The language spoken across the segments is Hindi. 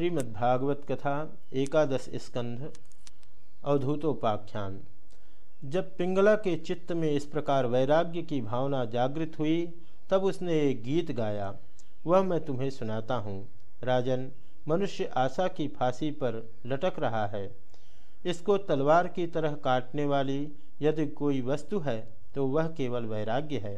श्रीमद्भागवत कथा, एकादश स्कंध, अवधूतोपाख्यान। जब पिंगला के चित्त में इस प्रकार वैराग्य की भावना जागृत हुई, तब उसने एक गीत गाया। वह मैं तुम्हें सुनाता हूँ। राजन, मनुष्य आशा की फांसी पर लटक रहा है। इसको तलवार की तरह काटने वाली यदि कोई वस्तु है तो वह केवल वैराग्य है।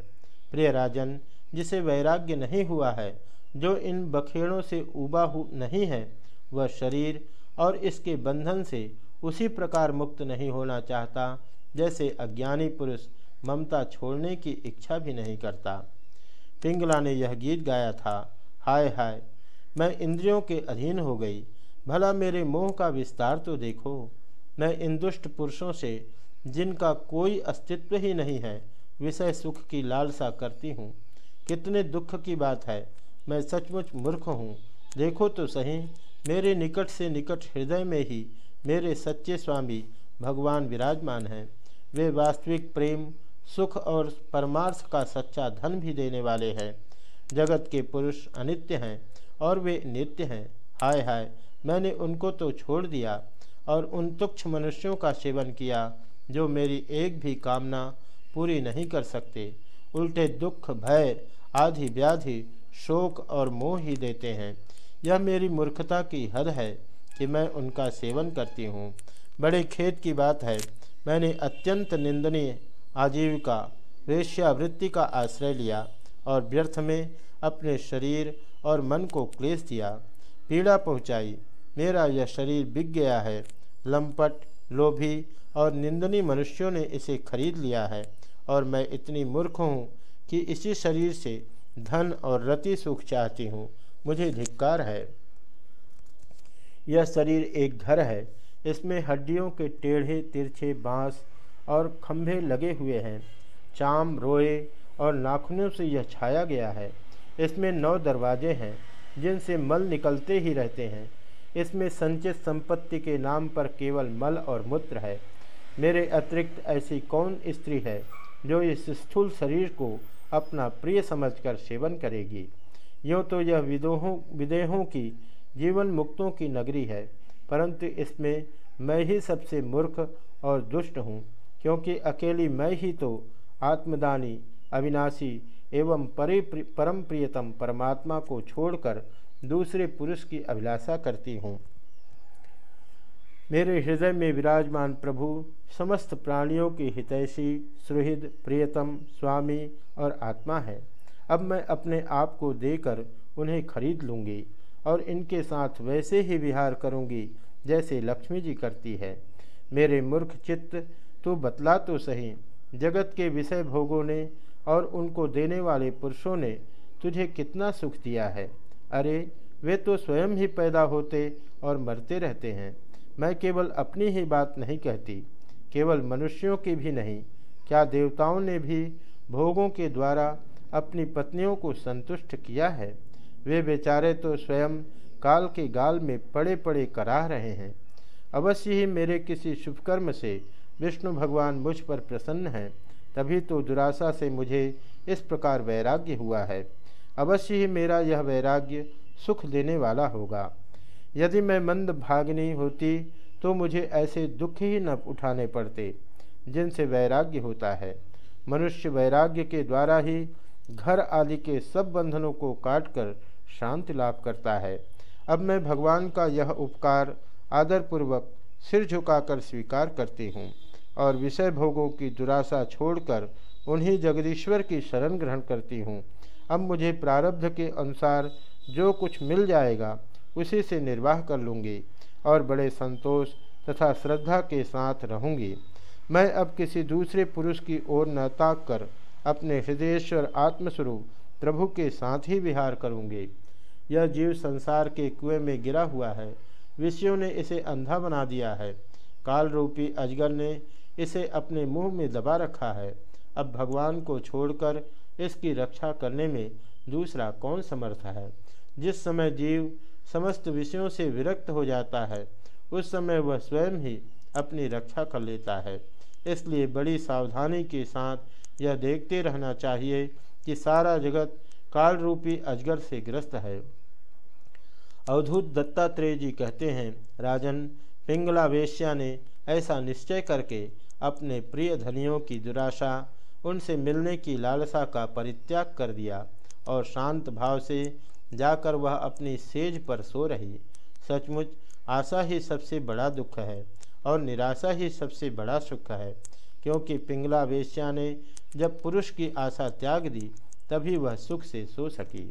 प्रिय राजन, जिसे वैराग्य नहीं हुआ है जो इन बखेड़ों से उबा नहीं है, वह शरीर और इसके बंधन से उसी प्रकार मुक्त नहीं होना चाहता, जैसे अज्ञानी पुरुष ममता छोड़ने की इच्छा भी नहीं करता। पिंगला ने यह गीत गाया था, हाय हाय, मैं इंद्रियों के अधीन हो गई, भला मेरे मोह का विस्तार तो देखो। मैं इन दुष्ट पुरुषों से, जिनका कोई अस्तित्व ही नहीं है, विषय सुख की लालसा करती हूँ। कितने दुख की बात है मैं सचमुच मूर्ख हूँ। देखो तो सही, मेरे निकट से निकट हृदय में ही मेरे सच्चे स्वामी भगवान विराजमान हैं। वे वास्तविक प्रेम, सुख और परमार्थ का सच्चा धन भी देने वाले हैं। जगत के पुरुष अनित्य हैं और वे नित्य हैं। हाय हाय, मैंने उनको तो छोड़ दिया और उन तुक्ष मनुष्यों का सेवन किया, जो मेरी एक भी कामना पूरी नहीं कर सकते। उल्टे दुख, भय, आधि व्याधि शोक और मोह ही देते हैं। यह मेरी मूर्खता की हद है कि मैं उनका सेवन करती हूँ। बड़े खेत की बात है। मैंने अत्यंत निंदनीय, आजीविका, वेश्यावृत्ति का आश्रय लिया और व्यर्थ में अपने शरीर और मन को क्लेश दिया। पीड़ा पहुँचाई। मेरा यह शरीर बिक गया है। लंपट, लोभी और निंदनीय मनुष्यों ने इसे खरीद लिया है और मैं इतनी मूर्ख हूँ कि इसी शरीर से धन और रति सुख चाहती हूँ। मुझे धिक्कार है। यह शरीर एक घर है। इसमें हड्डियों के टेढ़े तिरछे बाँस और खंभे लगे हुए हैं। चाम, रोए और नाखूनों से यह छाया गया है। इसमें नौ दरवाजे हैं, जिनसे मल निकलते ही रहते हैं। इसमें संचित संपत्ति के नाम पर केवल मल और मूत्र है। मेरे अतिरिक्त ऐसी कौन स्त्री है, जो इस स्थूल शरीर को अपना प्रिय समझकर सेवन करेगी। यूँ तो यह विदोहों, विदेहों की, जीवन मुक्तों की नगरी है, परंतु इसमें मैं ही सबसे मूर्ख और दुष्ट हूँ, क्योंकि अकेली मैं ही तो आत्मदानी, अविनाशी एवं परि परम प्रियतम परमात्मा को छोड़कर दूसरे पुरुष की अभिलाषा करती हूँ। मेरे हृदय में विराजमान प्रभु, समस्त प्राणियों के हितैषी, सुहृद, प्रियतम, स्वामी और आत्मा है। अब मैं अपने आप को देकर उन्हें खरीद लूँगी और इनके साथ वैसे ही विहार करूँगी जैसे लक्ष्मी जी करती है। मेरे मूर्ख चित्त तो बतला तो सही। जगत के विषय भोगों ने और उनको देने वाले पुरुषों ने तुझे कितना सुख दिया है। अरे, वे तो स्वयं ही पैदा होते और मरते रहते हैं। मैं केवल अपनी ही बात नहीं कहती, केवल मनुष्यों की भी नहीं, क्या देवताओं ने भी भोगों के द्वारा अपनी पत्नियों को संतुष्ट किया है? वे बेचारे तो स्वयं काल के गाल में पड़े पड़े कराह रहे हैं। अवश्य ही मेरे किसी शुभकर्म से विष्णु भगवान मुझ पर प्रसन्न हैं, तभी तो दुराशा से मुझे इस प्रकार वैराग्य हुआ है। अवश्य ही मेरा यह वैराग्य सुख देने वाला होगा। यदि मैं मंद भागनी होती तो मुझे ऐसे दुख ही न उठाने पड़ते, जिनसे वैराग्य होता है। मनुष्य वैराग्य के द्वारा ही घर आदि के सब बंधनों को काटकर शांति लाभ करता है। अब मैं भगवान का यह उपकार आदरपूर्वक सिर झुकाकर स्वीकार करती हूँ और विषय भोगों की दुराशा छोड़कर उन्हीं जगदीश्वर की शरण ग्रहण करती हूँ। अब मुझे प्रारब्ध के अनुसार जो कुछ मिल जाएगा उसी से निर्वाह कर लूँगी और बड़े संतोष तथा श्रद्धा के साथ रहूँगी। मैं अब किसी दूसरे पुरुष की ओर न ताक कर अपने हृदयेश्वर आत्मस्वरूप प्रभु के साथ ही विहार करूँगी। यह जीव संसार के कुएँ में गिरा हुआ है। विषयों ने इसे अंधा बना दिया है। काल रूपी अजगर ने इसे अपने मुँह में दबा रखा है। अब भगवान को छोड़कर इसकी रक्षा करने में दूसरा कौन समर्थ है? जिस समय जीव समस्त विषयों से विरक्त हो जाता है। उस समय वह स्वयं ही अपनी रक्षा कर लेता है। इसलिए बड़ी सावधानी के साथ यह देखते रहना चाहिए कि सारा जगत काल रूपी अजगर से ग्रस्त है। अवधूत दत्तात्रेय जी कहते हैं, राजन, पिंगला वेश्या ने ऐसा निश्चय करके अपने प्रिय धनियों की दुराशा, उनसे मिलने की लालसा का परित्याग कर दिया और शांत भाव से जाकर वह अपनी सेज पर सो रही। सचमुच आशा ही सबसे बड़ा दुख है और निराशा ही सबसे बड़ा सुख है, क्योंकि पिंगला वेश्या ने जब पुरुष की आशा त्याग दी, तभी वह सुख से सो सकी।